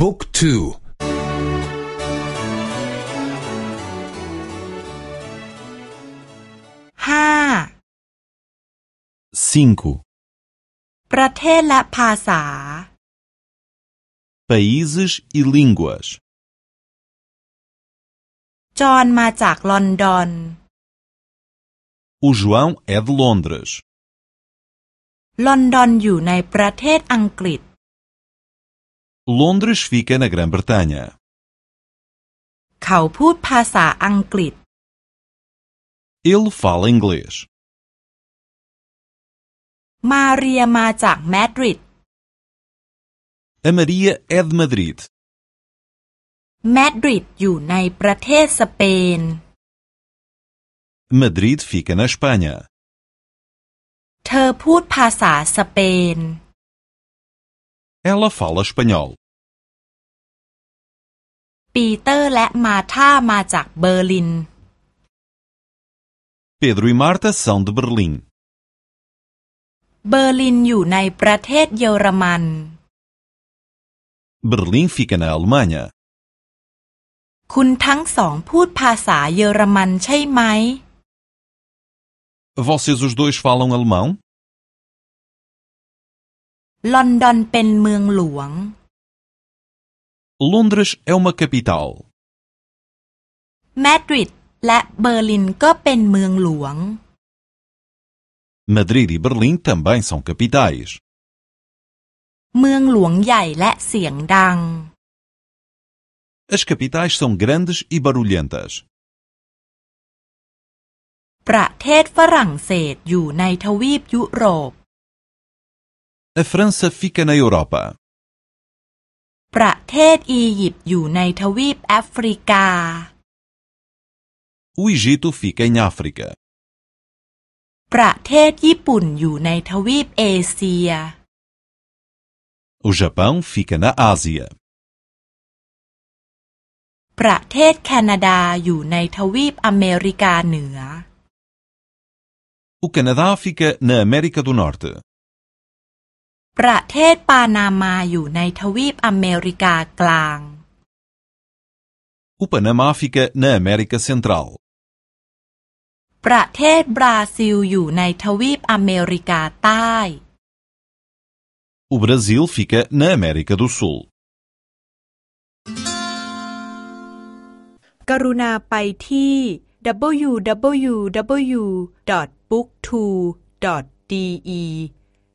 บุ๊กทู ห้า cinco ประเทศและภาษา países e línguas. จอห์นมาจากลอนดอน O João é de Londres. ลอนดอนอยู่ในประเทศอังกฤษ Londres fica na Grã-Bretanha. เขาพูดภาษาอังกฤษ Ele fala inglês. มาเรียมาจากมาดริด A Maria é de Madrid. มาดริดอยู่ในประเทศสเปน Madrid fica na Espanha. เธอพูดภาษาสเปน Ela fala espanhol. ปีเตอร์และมาธามาจากเบอร์ลิน Pedro e Marta são de Berlim. เบอร์ลินอยู่ในประเทศเยอรมัน Berlim fica na Alemanha. คุณทั้งสองพูดภาษาเยอรมันใช่ไหม Vocês os dois falam alemão? ลอนดอนเป็นเมืองหลวง Londres é uma capital. มาดริดและเบอร์ลินก็เป็นเมืองหลวง Madrid e Berlim também são capitais. เมืองหลวงใหญ่และเสียงดัง As capitais são grandes e barulhentas. ประเทศฝรั่งเศสอยู่ในทวีปยุโรป A França fica na Europa. ประเทศอียิปต์อยู่ในทวีปแอฟริกา O Egito fica em África. ประเทศญี่ปุ่นอยู่ในทวีปเอเชีย O Japão fica na Ásia. ประเทศแคนาดาอยู่ในทวีปอเมริกาเหนือ O Canadá fica na América do Norte. ประเทศปานามาอยู่ในทวีปอเมริกากลาง O Panamá fica na América Central. ประเทศบราซิลอยู่ในทวีปอเมริกาใต้ O Brasil fica na América do Sul. กรุณาไปที่ www.booktwo.de